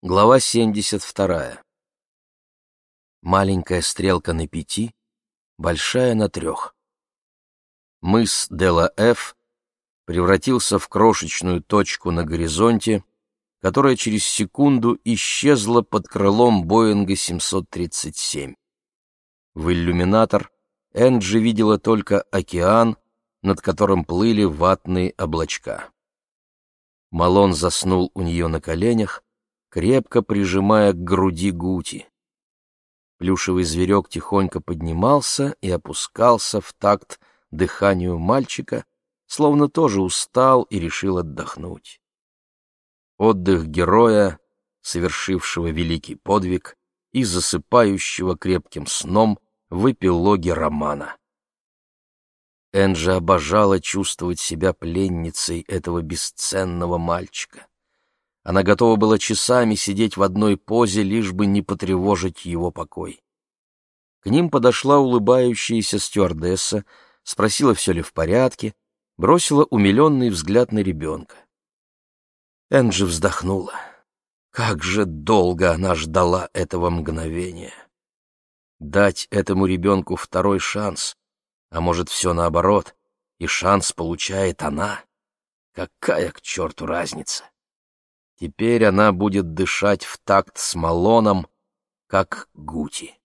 Глава 72. Маленькая стрелка на пяти, большая на трех. Мыс Дела-Ф превратился в крошечную точку на горизонте, которая через секунду исчезла под крылом Боинга 737. В иллюминатор Энджи видела только океан, над которым плыли ватные облачка. Малон заснул у нее на коленях, крепко прижимая к груди Гути. Плюшевый зверек тихонько поднимался и опускался в такт дыханию мальчика, словно тоже устал и решил отдохнуть. Отдых героя, совершившего великий подвиг и засыпающего крепким сном в эпилоге романа. Энджи обожала чувствовать себя пленницей этого бесценного мальчика. Она готова была часами сидеть в одной позе, лишь бы не потревожить его покой. К ним подошла улыбающаяся стюардесса, спросила, все ли в порядке, бросила умиленный взгляд на ребенка. Энджи вздохнула. Как же долго она ждала этого мгновения. Дать этому ребенку второй шанс, а может, все наоборот, и шанс получает она. Какая к черту разница? Теперь она будет дышать в такт с Малоном, как Гути.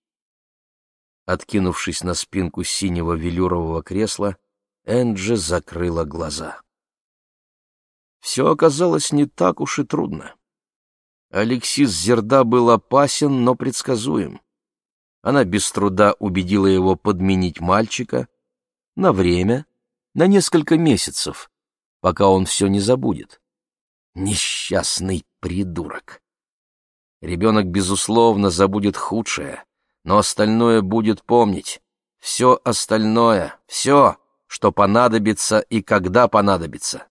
Откинувшись на спинку синего велюрового кресла, Энджи закрыла глаза. Все оказалось не так уж и трудно. Алексис Зерда был опасен, но предсказуем. Она без труда убедила его подменить мальчика на время, на несколько месяцев, пока он все не забудет. Несчастный придурок. Ребенок, безусловно, забудет худшее, но остальное будет помнить. Все остальное, все, что понадобится и когда понадобится.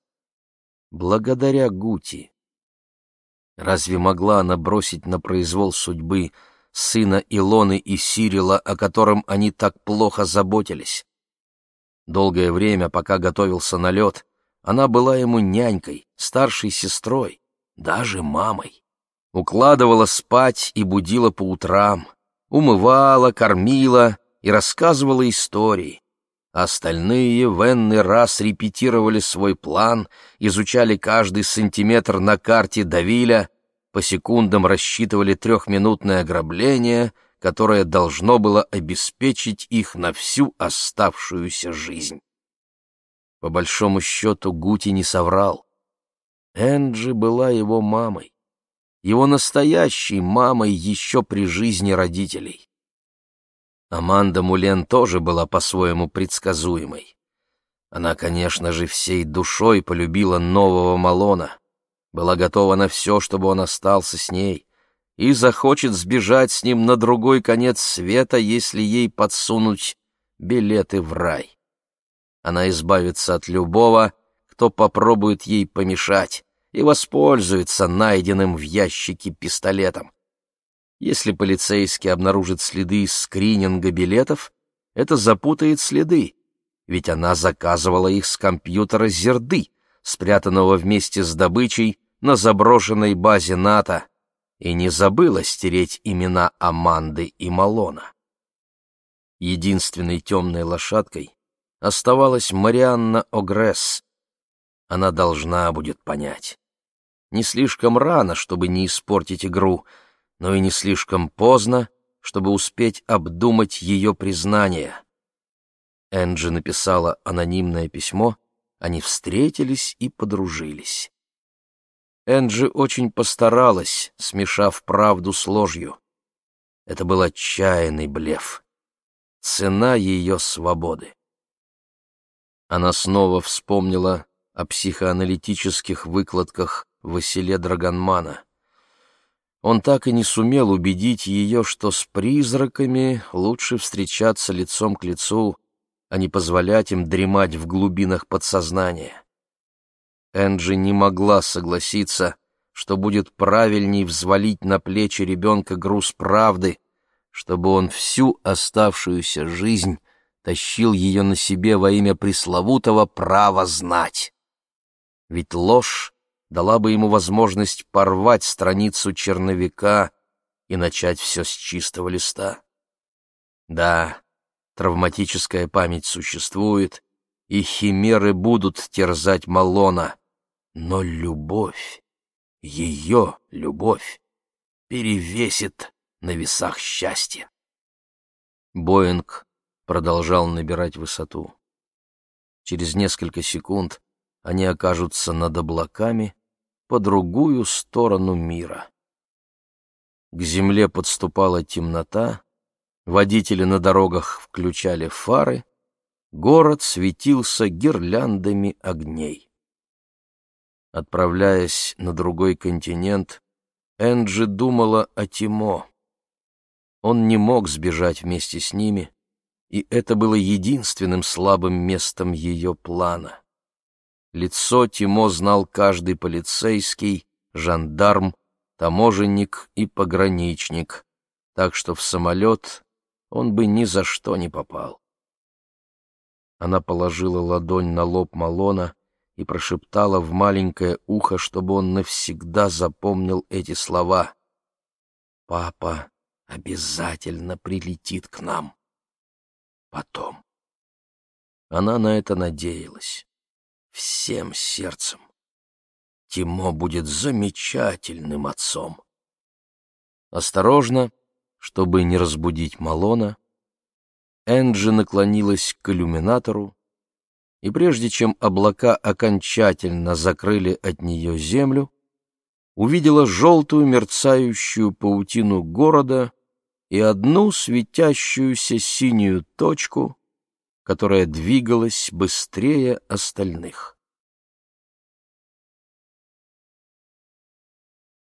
Благодаря Гути. Разве могла она бросить на произвол судьбы сына Илоны и Сирила, о котором они так плохо заботились? Долгое время, пока готовился налет, она была ему нянькой, старшей сестрой, даже мамой. Укладывала спать и будила по утрам, умывала, кормила и рассказывала истории. Остальные в энный раз репетировали свой план, изучали каждый сантиметр на карте Давиля, по секундам рассчитывали трехминутное ограбление, которое должно было обеспечить их на всю оставшуюся жизнь. По большому счету Гути не соврал. Энджи была его мамой, его настоящей мамой еще при жизни родителей. Аманда Мулен тоже была по-своему предсказуемой. Она, конечно же, всей душой полюбила нового Малона, была готова на все, чтобы он остался с ней, и захочет сбежать с ним на другой конец света, если ей подсунуть билеты в рай. Она избавится от любого, кто попробует ей помешать, и воспользуется найденным в ящике пистолетом. Если полицейский обнаружит следы скрининга билетов, это запутает следы, ведь она заказывала их с компьютера Зерды, спрятанного вместе с добычей на заброшенной базе НАТО, и не забыла стереть имена Аманды и Малона. Единственной темной лошадкой оставалась Марианна Огресс. Она должна будет понять. Не слишком рано, чтобы не испортить игру, но и не слишком поздно, чтобы успеть обдумать ее признание. Энджи написала анонимное письмо, они встретились и подружились. Энджи очень постаралась, смешав правду с ложью. Это был отчаянный блеф. Цена ее свободы. Она снова вспомнила о психоаналитических выкладках Василия Драгонмана. Он так и не сумел убедить ее, что с призраками лучше встречаться лицом к лицу, а не позволять им дремать в глубинах подсознания. Энджи не могла согласиться, что будет правильней взвалить на плечи ребенка груз правды, чтобы он всю оставшуюся жизнь тащил ее на себе во имя пресловутого права знать. Ведь ложь дала бы ему возможность порвать страницу черновика и начать все с чистого листа. Да, травматическая память существует, и химеры будут терзать Малона, но любовь, ее любовь, перевесит на весах счастья. Боинг продолжал набирать высоту. Через несколько секунд они окажутся над облаками по другую сторону мира. К земле подступала темнота, водители на дорогах включали фары, город светился гирляндами огней. Отправляясь на другой континент, Энджи думала о Тимо. Он не мог сбежать вместе с ними, и это было единственным слабым местом ее плана. Лицо Тимо знал каждый полицейский, жандарм, таможенник и пограничник, так что в самолет он бы ни за что не попал. Она положила ладонь на лоб Малона и прошептала в маленькое ухо, чтобы он навсегда запомнил эти слова. «Папа обязательно прилетит к нам» потом. Она на это надеялась. Всем сердцем. Тимо будет замечательным отцом. Осторожно, чтобы не разбудить Малона, Энджи наклонилась к иллюминатору, и прежде чем облака окончательно закрыли от нее землю, увидела желтую мерцающую паутину города и одну светящуюся синюю точку, которая двигалась быстрее остальных.